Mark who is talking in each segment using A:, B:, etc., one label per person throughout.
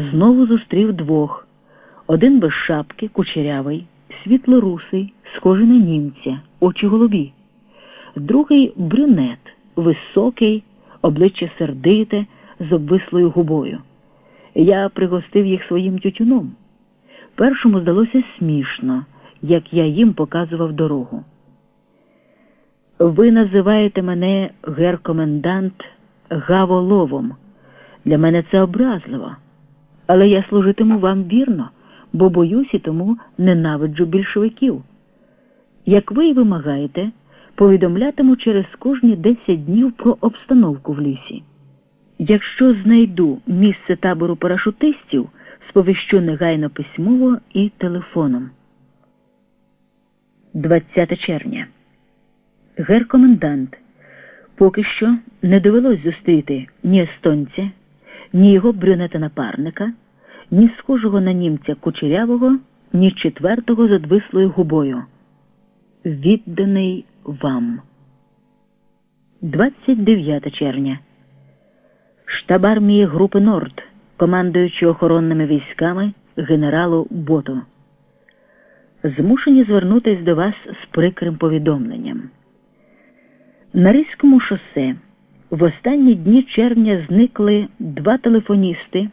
A: знову зустрів двох. Один без шапки, кучерявий, світлорусий, схожий на німця, очі голубі. Другий брюнет, високий, обличчя сердите, з обвислою губою. Я пригостив їх своїм тютюном. Першому здалося смішно, як я їм показував дорогу. Ви називаєте мене геркомендант Гаволовом. Для мене це образливо. Але я служитиму вам вірно, бо боюсь і тому ненавиджу більшовиків. Як ви й вимагаєте, повідомлятиму через кожні 10 днів про обстановку в лісі. Якщо знайду місце табору парашутистів, сповіщу негайно письмово і телефоном. 20 червня. Геркомендант. Поки що не довелось зустріти ні естонця, ні його брюнета напарника, ні схожого на німця кучерявого, ні четвертого з одвислою губою. Відданий вам. 29 червня. Штаб армії Групи Норд, командуючи охоронними військами генералу Боту. Змушені звернутись до вас з прикрим повідомленням. На Ризькому шосе в останні дні червня зникли два телефоністи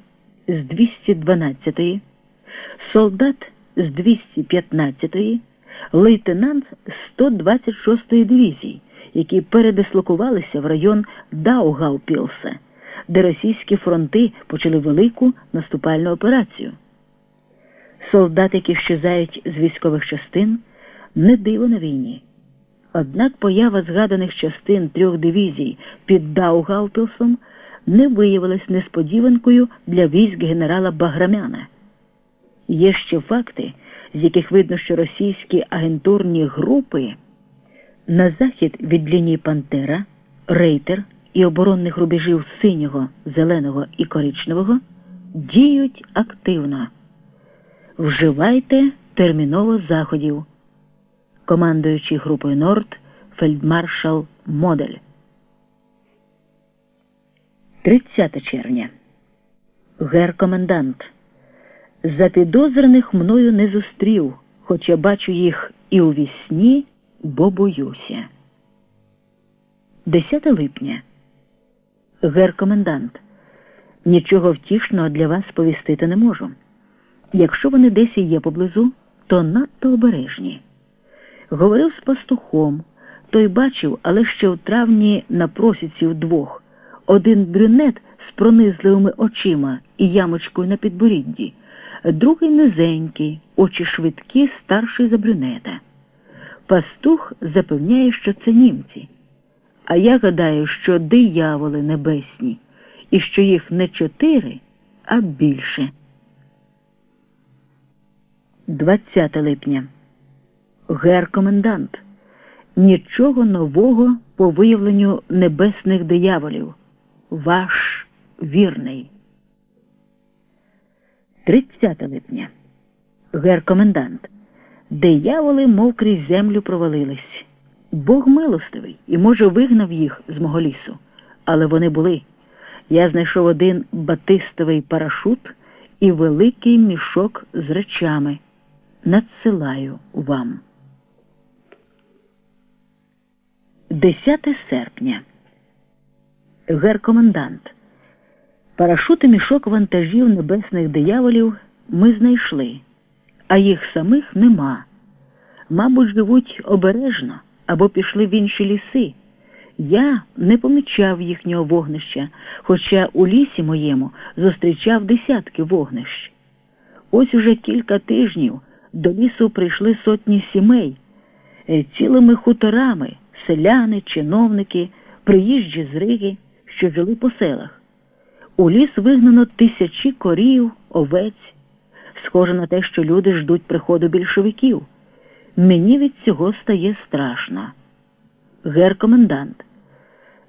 A: з 212-ї, солдат з 215-ї, лейтенант з 126-ї дивізії, які передислокувалися в район Даугавпілса, де російські фронти почали велику наступальну операцію. Солдати, які щезають з військових частин, не диво на війні. Однак поява згаданих частин трьох дивізій під Даугавпілсом не виявилась несподіванкою для військ генерала Баграмяна. Є ще факти, з яких видно, що російські агентурні групи на захід від лінії Пантера, Рейтер і оборонних рубежів синього, зеленого і коричневого діють активно. Вживайте терміново заходів. Командуючий групою Норд фельдмаршал Модель. 30 червня. Гер-комендант. Запідозрених мною не зустрів, хоча бачу їх і у вісні, бо боюся. 10 липня. Гер-комендант. Нічого втішного для вас повістити не можу. Якщо вони десь і є поблизу, то надто обережні. Говорив з пастухом, той бачив, але ще в травні на просіці вдвох. Один брюнет з пронизливими очима і ямочкою на підборідді, другий низенький, очі швидкі, старший за брюнета. Пастух запевняє, що це німці. А я гадаю, що дияволи небесні, і що їх не чотири, а більше. 20 липня. Гер-комендант. Нічого нового по виявленню небесних дияволів. Ваш вірний. 30 липня. Гер-комендант. Дияволи, мов крізь землю провалились. Бог милостивий і, може, вигнав їх з мого лісу. Але вони були. Я знайшов один батистовий парашут і великий мішок з речами. Надсилаю вам. 10 серпня. Гер-комендант. Парашути мішок вантажів небесних дияволів ми знайшли, а їх самих нема. Мабуть, живуть обережно або пішли в інші ліси. Я не помічав їхнього вогнища, хоча у лісі моєму зустрічав десятки вогнищ. Ось уже кілька тижнів до лісу прийшли сотні сімей, е, цілими хуторами, селяни, чиновники, приїжджі з Риги, що жили по селах. У ліс вигнано тисячі корів, овець. Схоже на те, що люди ждуть приходу більшовиків. Мені від цього стає страшно. Гер-комендант,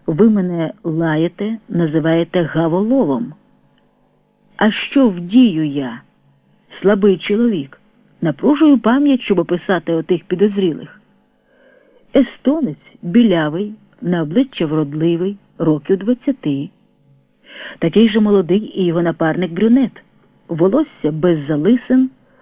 A: ви мене лаєте, називаєте гаволовом. А що вдію я, слабий чоловік? Напружую пам'ять, щоб описати отих підозрілих. Естонець білявий, на обличчя вродливий, років двадцяти. Такий же молодий і його напарник брюнет, волосся без залисин.